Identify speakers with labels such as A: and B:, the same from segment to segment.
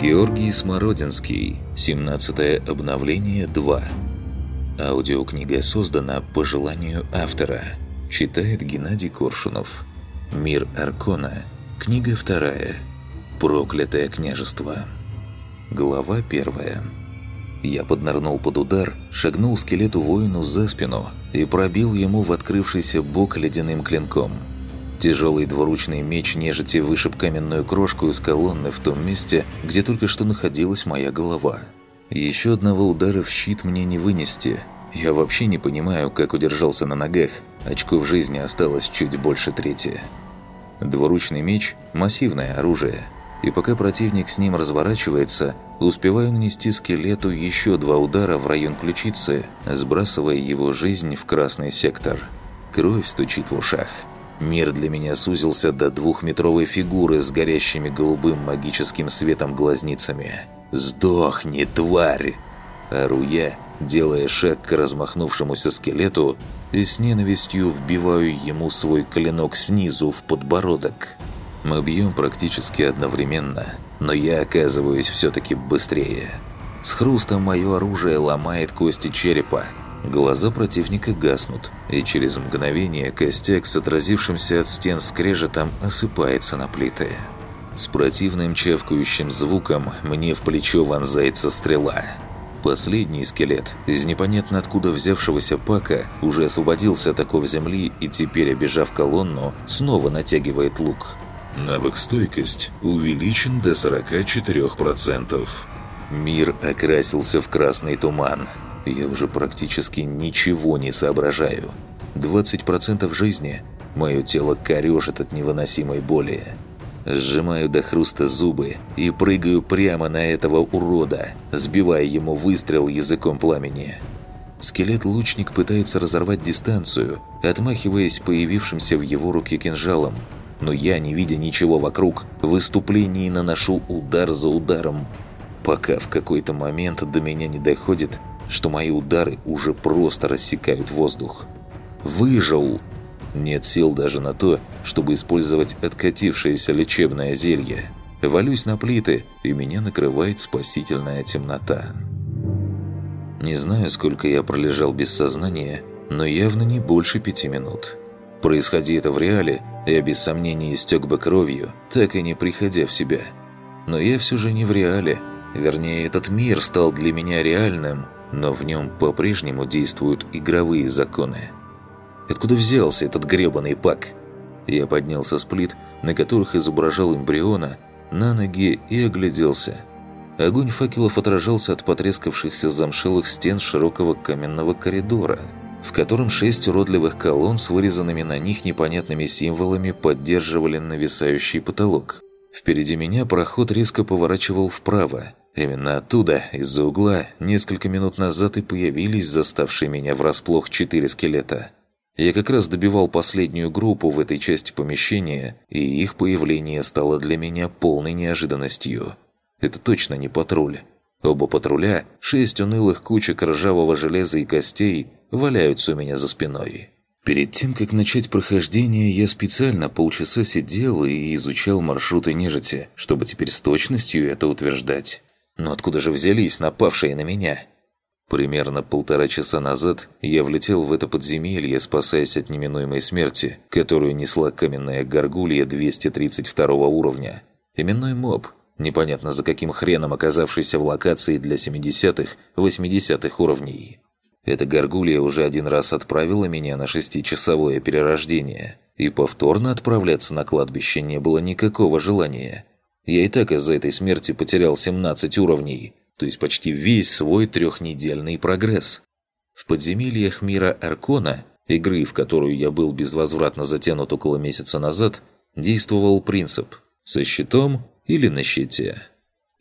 A: Георгий Смородинский. 17 обновление 2. Аудиокнига создана по желанию автора. Читает Геннадий Коршунов. Мир Аркона. Книга вторая. Проклятое княжество. Глава первая. Я поднырнул под удар, шагнул скелету воину за спину и пробил ему в открывшийся бок ледяным клинком – Тяжелый двуручный меч нежити вышиб каменную крошку из колонны в том месте, где только что находилась моя голова. Еще одного удара в щит мне не вынести. Я вообще не понимаю, как удержался на ногах. Очков жизни осталось чуть больше трети. Двуручный меч – массивное оружие. И пока противник с ним разворачивается, успеваю нанести скелету еще два удара в район ключицы, сбрасывая его жизнь в красный сектор. Кровь стучит в ушах. Мир для меня сузился до двухметровой фигуры с горящими голубым магическим светом глазницами. «Сдохни, тварь!» Ору я, делая шаг к размахнувшемуся скелету и с ненавистью вбиваю ему свой клинок снизу в подбородок. Мы бьем практически одновременно, но я оказываюсь все-таки быстрее. С хрустом мое оружие ломает кости черепа, Глаза противника гаснут, и через мгновение костяк с отразившимся от стен скрежетом осыпается на плиты. С противным чавкающим звуком мне в плечо вонзается стрела. Последний скелет, из непонятно откуда взявшегося пака, уже освободился от оков земли и теперь, обижав колонну, снова натягивает лук.
B: Навык стойкость увеличен до 44%.
A: Мир окрасился в красный туман – я уже практически ничего не соображаю. 20% жизни мое тело корежит от невыносимой боли. Сжимаю до хруста зубы и прыгаю прямо на этого урода, сбивая ему выстрел языком пламени. Скелет-лучник пытается разорвать дистанцию, отмахиваясь появившимся в его руке кинжалом, но я, не видя ничего вокруг, в выступлении наношу удар за ударом, пока в какой-то момент до меня не доходит, что мои удары уже просто рассекают воздух. Выжил! Нет сил даже на то, чтобы использовать откатившееся лечебное зелье. Валюсь на плиты, и меня накрывает спасительная темнота. Не знаю, сколько я пролежал без сознания, но явно не больше пяти минут. Происходи это в реале, я без сомнения истек бы кровью, так и не приходя в себя. Но я все же не в реале. Вернее, этот мир стал для меня реальным – но в нем по-прежнему действуют игровые законы. Откуда взялся этот гребаный пак? Я поднялся с плит, на которых изображал эмбриона, на ноги и огляделся. Огонь факелов отражался от потрескавшихся замшелых стен широкого каменного коридора, в котором шесть уродливых колонн с вырезанными на них непонятными символами поддерживали нависающий потолок. Впереди меня проход резко поворачивал вправо, Именно оттуда, из-за угла, несколько минут назад и появились заставшие меня врасплох четыре скелета. Я как раз добивал последнюю группу в этой части помещения, и их появление стало для меня полной неожиданностью. Это точно не патруль. Оба патруля, шесть унылых кучек ржавого железа и костей, валяются у меня за спиной. Перед тем, как начать прохождение, я специально полчаса сидел и изучал маршруты нежити, чтобы теперь с точностью это утверждать. Но откуда же взялись напавшие на меня? Примерно полтора часа назад я влетел в это подземелье, спасаясь от неминуемой смерти, которую несла каменная горгулья 232 уровня. Именной моб, непонятно за каким хреном оказавшийся в локации для 70-х, 80-х уровней. Эта горгулья уже один раз отправила меня на шестичасовое перерождение, и повторно отправляться на кладбище не было никакого желания – я и так из-за этой смерти потерял 17 уровней, то есть почти весь свой трехнедельный прогресс. В подземельях мира Аркона, игры, в которую я был безвозвратно затянут около месяца назад, действовал принцип «со щитом или на щите».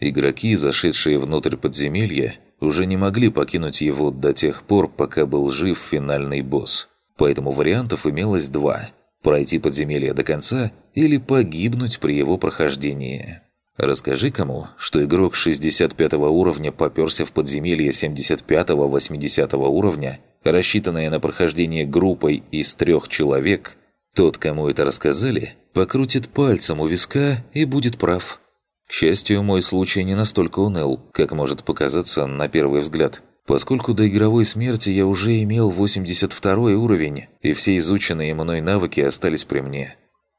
A: Игроки, зашедшие внутрь подземелья, уже не могли покинуть его до тех пор, пока был жив финальный босс. Поэтому вариантов имелось два – пройти подземелье до конца или погибнуть при его прохождении. Расскажи кому, что игрок 65 уровня попёрся в подземелье 75-80 уровня, рассчитанное на прохождение группой из трех человек, тот, кому это рассказали, покрутит пальцем у виска и будет прав. К счастью, мой случай не настолько уныл, как может показаться на первый взгляд. Поскольку до игровой смерти я уже имел 82 уровень, и все изученные мной навыки остались при мне.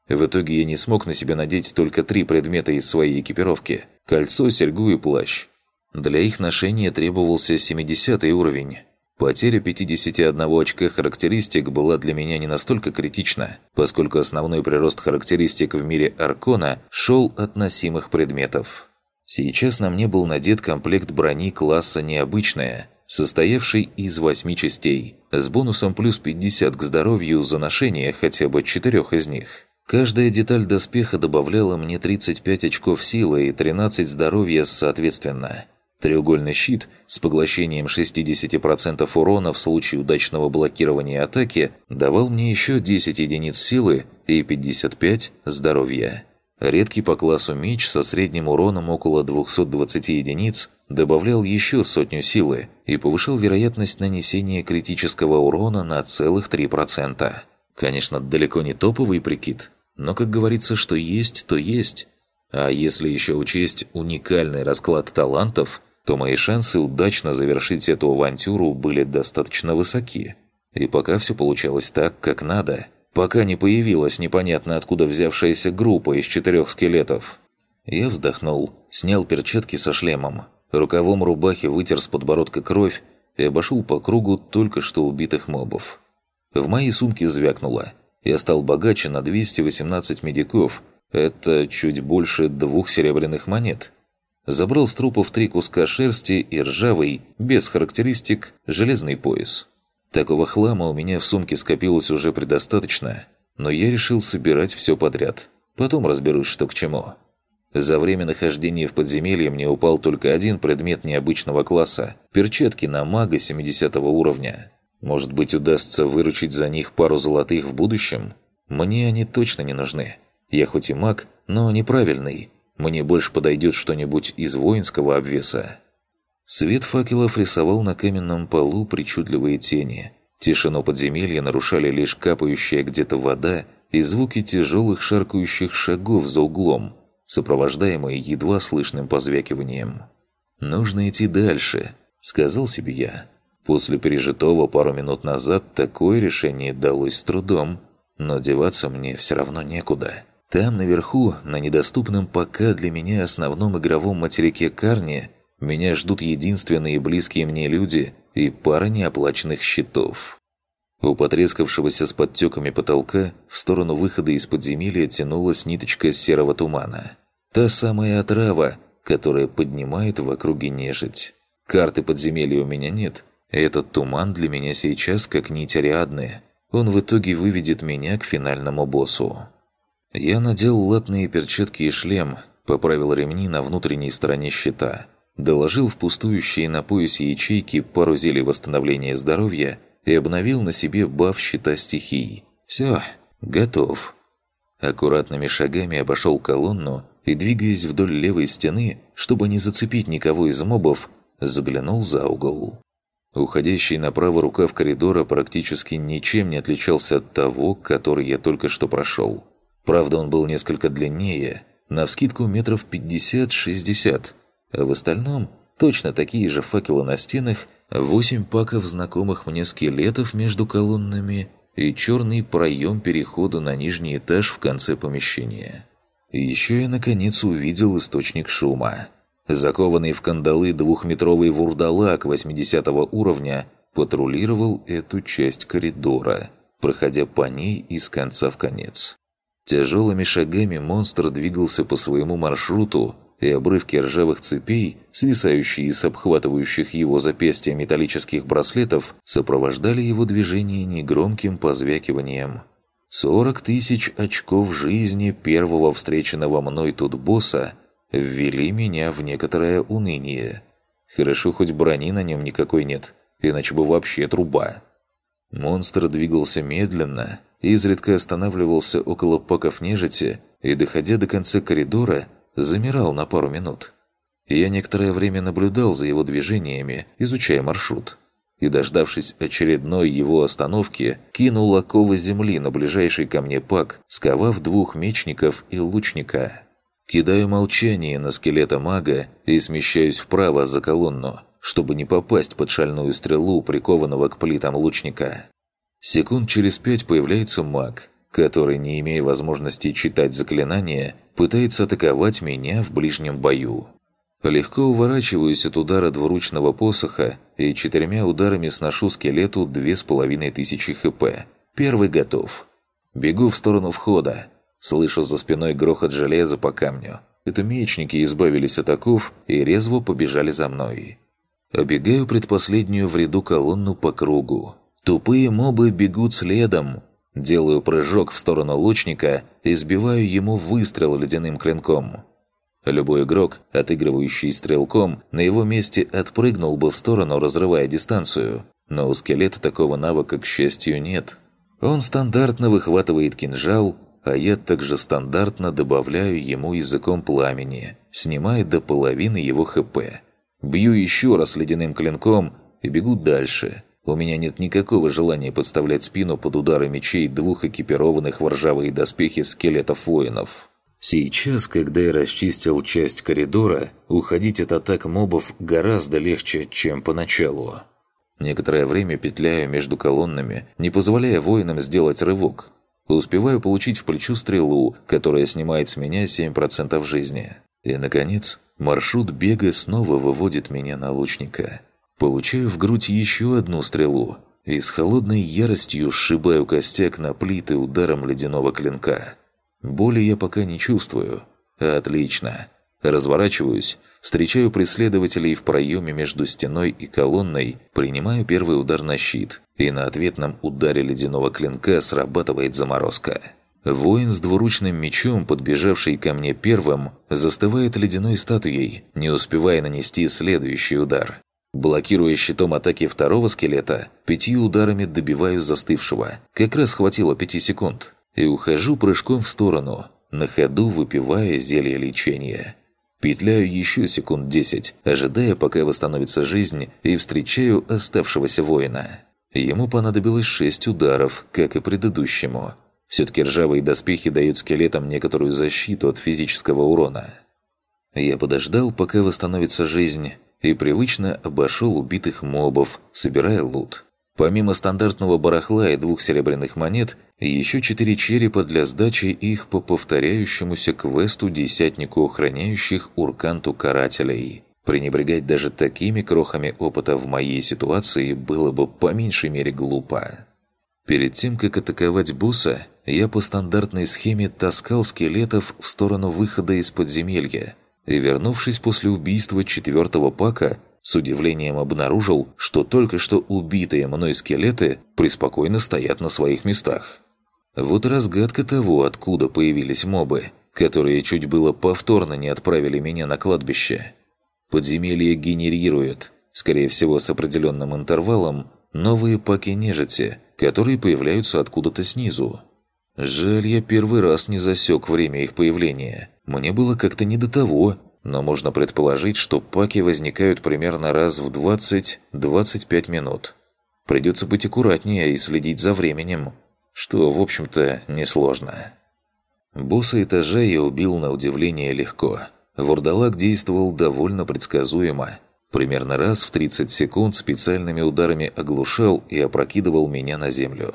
A: В итоге я не смог на себя надеть только три предмета из своей экипировки – кольцо, серьгу и плащ. Для их ношения требовался 70 уровень. Потеря 51 очка характеристик была для меня не настолько критична, поскольку основной прирост характеристик в мире Аркона шел от носимых предметов. Сейчас на мне был надет комплект брони класса «Необычная», состоявший из восьми частей, с бонусом плюс 50 к здоровью за ношение хотя бы четырех из них. Каждая деталь доспеха добавляла мне 35 очков силы и 13 здоровья соответственно. Треугольный щит с поглощением 60% урона в случае удачного блокирования атаки давал мне еще 10 единиц силы и 55 здоровья. Редкий по классу меч со средним уроном около 220 единиц добавлял еще сотню силы и повышал вероятность нанесения критического урона на целых 3%. Конечно, далеко не топовый прикид, но, как говорится, что есть, то есть. А если еще учесть уникальный расклад талантов, то мои шансы удачно завершить эту авантюру были достаточно высоки. И пока все получалось так, как надо, пока не появилась непонятно откуда взявшаяся группа из четырех скелетов. Я вздохнул, снял перчатки со шлемом, Рукавом рубахи вытер с подбородка кровь и обошел по кругу только что убитых мобов. В моей сумке звякнуло. Я стал богаче на 218 медиков. Это чуть больше двух серебряных монет. Забрал с трупов три куска шерсти и ржавый, без характеристик, железный пояс. Такого хлама у меня в сумке скопилось уже предостаточно, но я решил собирать все подряд. Потом разберусь, что к чему. За время нахождения в подземелье мне упал только один предмет необычного класса – перчатки на мага 70 уровня. Может быть, удастся выручить за них пару золотых в будущем? Мне они точно не нужны. Я хоть и маг, но неправильный. Мне больше подойдет что-нибудь из воинского обвеса. Свет факелов рисовал на каменном полу причудливые тени. Тишину подземелья нарушали лишь капающая где-то вода и звуки тяжелых шаркающих шагов за углом – сопровождаемый едва слышным позвякиванием. «Нужно идти дальше», — сказал себе я. После пережитого пару минут назад такое решение далось с трудом, но деваться мне все равно некуда. Там, наверху, на недоступном пока для меня основном игровом материке Карни, меня ждут единственные близкие мне люди и пара неоплаченных счетов. У потрескавшегося с подтеками потолка в сторону выхода из подземелья тянулась ниточка серого тумана. Та самая отрава, которая поднимает в округе нежить. Карты подземелья у меня нет. Этот туман для меня сейчас как нить Ариадны. Он в итоге выведет меня к финальному боссу. Я надел латные перчатки и шлем, поправил ремни на внутренней стороне щита, доложил в пустующие на поясе ячейки пару зелий восстановления здоровья и обновил на себе баф щита стихий. Все, готов. Аккуратными шагами обошел колонну и, двигаясь вдоль левой стены, чтобы не зацепить никого из мобов, заглянул за угол. Уходящий направо рукав коридора практически ничем не отличался от того, который я только что прошел. Правда, он был несколько длиннее, навскидку метров 50-60, а в остальном точно такие же факелы на стенах восемь паков знакомых мне скелетов между колоннами и черный проем перехода на нижний этаж в конце помещения. Еще я наконец увидел источник шума. Закованный в кандалы двухметровый вурдалак 80 уровня патрулировал эту часть коридора, проходя по ней из конца в конец. Тяжелыми шагами монстр двигался по своему маршруту, и обрывки ржавых цепей, свисающие с обхватывающих его запястья металлических браслетов, сопровождали его движение негромким позвякиванием. Сорок тысяч очков жизни первого встреченного мной тут босса ввели меня в некоторое уныние. Хорошо, хоть брони на нем никакой нет, иначе бы вообще труба. Монстр двигался медленно, изредка останавливался около паков нежити и, доходя до конца коридора, замирал на пару минут. Я некоторое время наблюдал за его движениями, изучая маршрут. И, дождавшись очередной его остановки, кинул оковы земли на ближайший ко мне пак, сковав двух мечников и лучника. Кидаю молчание на скелета мага и смещаюсь вправо за колонну, чтобы не попасть под шальную стрелу, прикованного к плитам лучника. Секунд через пять появляется маг, который, не имея возможности читать заклинания, пытается атаковать меня в ближнем бою. Легко уворачиваюсь от удара двуручного посоха и четырьмя ударами сношу скелету две с половиной тысячи хп. Первый готов. Бегу в сторону входа, Слышу за спиной грохот железа по камню. Это мечники избавились от оков и резво побежали за мной. Обегаю предпоследнюю в ряду колонну по кругу. Тупые мобы бегут следом. Делаю прыжок в сторону лучника и сбиваю ему выстрел ледяным клинком. Любой игрок, отыгрывающий стрелком, на его месте отпрыгнул бы в сторону, разрывая дистанцию. Но у скелета такого навыка, к счастью, нет. Он стандартно выхватывает кинжал а я также стандартно добавляю ему языком пламени, снимая до половины его ХП. Бью еще раз ледяным клинком и бегу дальше. У меня нет никакого желания подставлять спину под удары мечей двух экипированных в ржавые доспехи скелетов воинов. Сейчас, когда я расчистил часть коридора, уходить от атак мобов гораздо легче, чем поначалу. Некоторое время петляю между колоннами, не позволяя воинам сделать рывок, Успеваю получить в плечо стрелу, которая снимает с меня 7% жизни. И, наконец, маршрут бега снова выводит меня на лучника. Получаю в грудь еще одну стрелу и с холодной яростью сшибаю костяк на плиты ударом ледяного клинка. Боли я пока не чувствую. Отлично. Разворачиваюсь, встречаю преследователей в проеме между стеной и колонной, принимаю первый удар на щит, и на ответном ударе ледяного клинка срабатывает заморозка. Воин с двуручным мечом, подбежавший ко мне первым, застывает ледяной статуей, не успевая нанести следующий удар. Блокируя щитом атаки второго скелета, пятью ударами добиваю застывшего. Как раз хватило пяти секунд. И ухожу прыжком в сторону, на ходу выпивая зелье лечения. Петляю еще секунд десять, ожидая, пока восстановится жизнь, и встречаю оставшегося воина. Ему понадобилось шесть ударов, как и предыдущему. Все-таки ржавые доспехи дают скелетам некоторую защиту от физического урона. Я подождал, пока восстановится жизнь, и привычно обошел убитых мобов, собирая лут. Помимо стандартного барахла и двух серебряных монет, еще четыре черепа для сдачи их по повторяющемуся квесту десятнику охраняющих Урканту карателей. Пренебрегать даже такими крохами опыта в моей ситуации было бы по меньшей мере глупо. Перед тем, как атаковать босса, я по стандартной схеме таскал скелетов в сторону выхода из подземелья и, вернувшись после убийства четвертого пака, с удивлением обнаружил, что только что убитые мной скелеты преспокойно стоят на своих местах. Вот разгадка того, откуда появились мобы, которые чуть было повторно не отправили меня на кладбище. Подземелье генерирует, скорее всего с определенным интервалом, новые паки нежити, которые появляются откуда-то снизу. Жаль, я первый раз не засек время их появления. Мне было как-то не до того, но можно предположить, что паки возникают примерно раз в 20-25 минут. Придется быть аккуратнее и следить за временем, что, в общем-то, несложно. Босса этажа я убил на удивление легко. Вурдалак действовал довольно предсказуемо. Примерно раз в 30 секунд специальными ударами оглушал и опрокидывал меня на землю.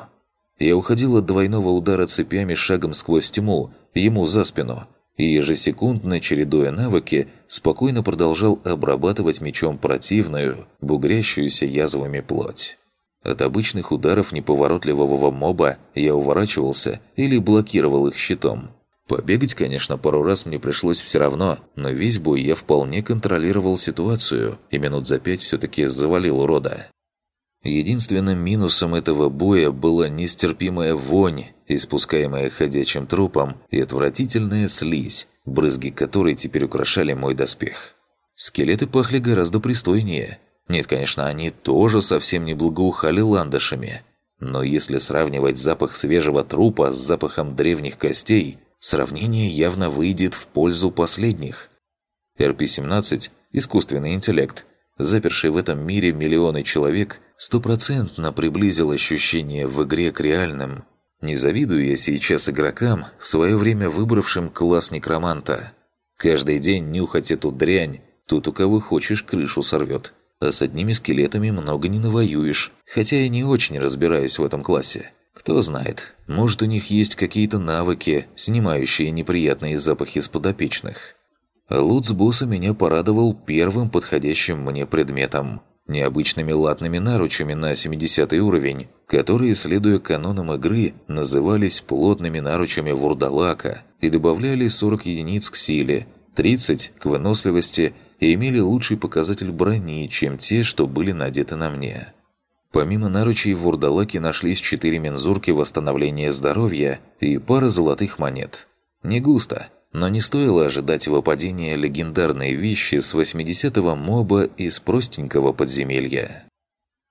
A: Я уходил от двойного удара цепями шагом сквозь тьму, ему за спину – и ежесекундно, чередуя навыки, спокойно продолжал обрабатывать мечом противную, бугрящуюся язвами плоть. От обычных ударов неповоротливого моба я уворачивался или блокировал их щитом. Побегать, конечно, пару раз мне пришлось все равно, но весь бой я вполне контролировал ситуацию и минут за пять все-таки завалил урода. Единственным минусом этого боя была нестерпимая вонь, испускаемая ходячим трупом, и отвратительная слизь, брызги которой теперь украшали мой доспех. Скелеты пахли гораздо пристойнее. Нет, конечно, они тоже совсем не благоухали ландышами. Но если сравнивать запах свежего трупа с запахом древних костей, сравнение явно выйдет в пользу последних. РП-17 – искусственный интеллект, заперший в этом мире миллионы человек – стопроцентно приблизил ощущение в игре к реальным. Не завидую я сейчас игрокам, в свое время выбравшим класс некроманта. Каждый день нюхать эту дрянь, тут у кого хочешь крышу сорвет. А с одними скелетами много не навоюешь, хотя я не очень разбираюсь в этом классе. Кто знает, может у них есть какие-то навыки, снимающие неприятные запахи с подопечных. Лут с босса меня порадовал первым подходящим мне предметом – необычными латными наручами на 70 уровень, которые, следуя канонам игры, назывались плотными наручами вурдалака и добавляли 40 единиц к силе, 30 к выносливости и имели лучший показатель брони, чем те, что были надеты на мне. Помимо наручей в вурдалаке нашлись четыре мензурки восстановления здоровья и пара золотых монет. Не густо, но не стоило ожидать выпадения легендарной вещи с 80-го моба из простенького подземелья.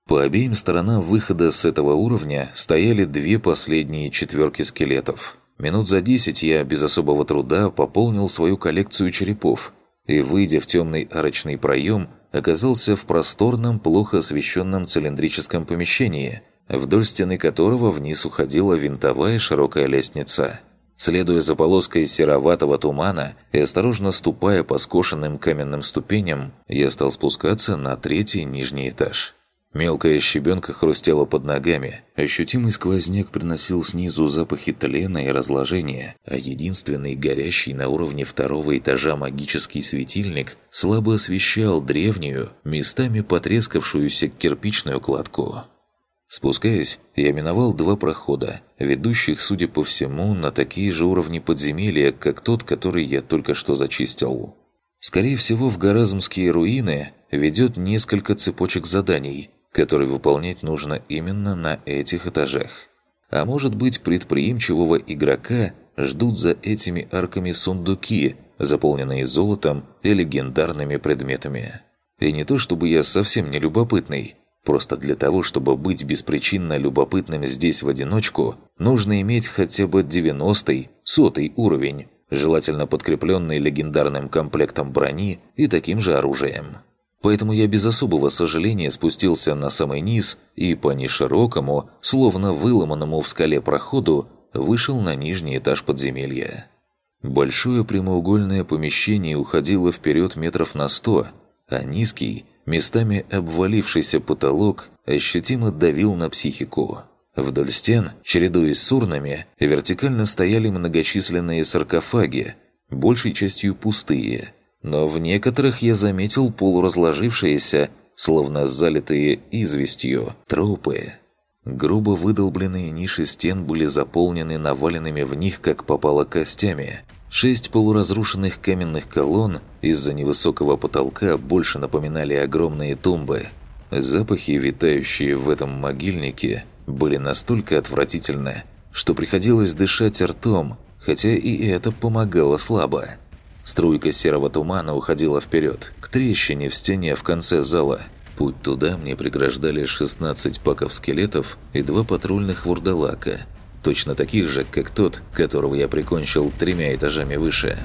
A: По обеим сторонам выхода с этого уровня стояли две последние четверки скелетов. Минут за десять я без особого труда пополнил свою коллекцию черепов и, выйдя в темный арочный проем, оказался в просторном, плохо освещенном цилиндрическом помещении, вдоль стены которого вниз уходила винтовая широкая лестница. Следуя за полоской сероватого тумана и осторожно ступая по скошенным каменным ступеням, я стал спускаться на третий нижний этаж. Мелкая щебенка хрустела под ногами, ощутимый сквозняк приносил снизу запахи тлена и разложения, а единственный горящий на уровне второго этажа магический светильник слабо освещал древнюю, местами потрескавшуюся кирпичную кладку. Спускаясь, я миновал два прохода, ведущих, судя по всему, на такие же уровни подземелья, как тот, который я только что зачистил. Скорее всего, в Гаразмские руины ведет несколько цепочек заданий – который выполнять нужно именно на этих этажах. А может быть, предприимчивого игрока ждут за этими арками сундуки, заполненные золотом и легендарными предметами. И не то чтобы я совсем не любопытный, просто для того, чтобы быть беспричинно любопытным здесь в одиночку, нужно иметь хотя бы 90-й, сотый уровень, желательно подкрепленный легендарным комплектом брони и таким же оружием. Поэтому я без особого сожаления спустился на самый низ и по неширокому, словно выломанному в скале проходу, вышел на нижний этаж подземелья. Большое прямоугольное помещение уходило вперед метров на сто, а низкий, местами обвалившийся потолок ощутимо давил на психику. Вдоль стен, чередуясь с урнами, вертикально стояли многочисленные саркофаги, большей частью пустые – но в некоторых я заметил полуразложившиеся, словно залитые известью, трупы. Грубо выдолбленные ниши стен были заполнены наваленными в них, как попало, костями. Шесть полуразрушенных каменных колонн из-за невысокого потолка больше напоминали огромные тумбы. Запахи, витающие в этом могильнике, были настолько отвратительны, что приходилось дышать ртом, хотя и это помогало слабо. Струйка серого тумана уходила вперед, к трещине в стене в конце зала. Путь туда мне преграждали 16 паков скелетов и два патрульных вурдалака, точно таких же, как тот, которого я прикончил тремя этажами выше.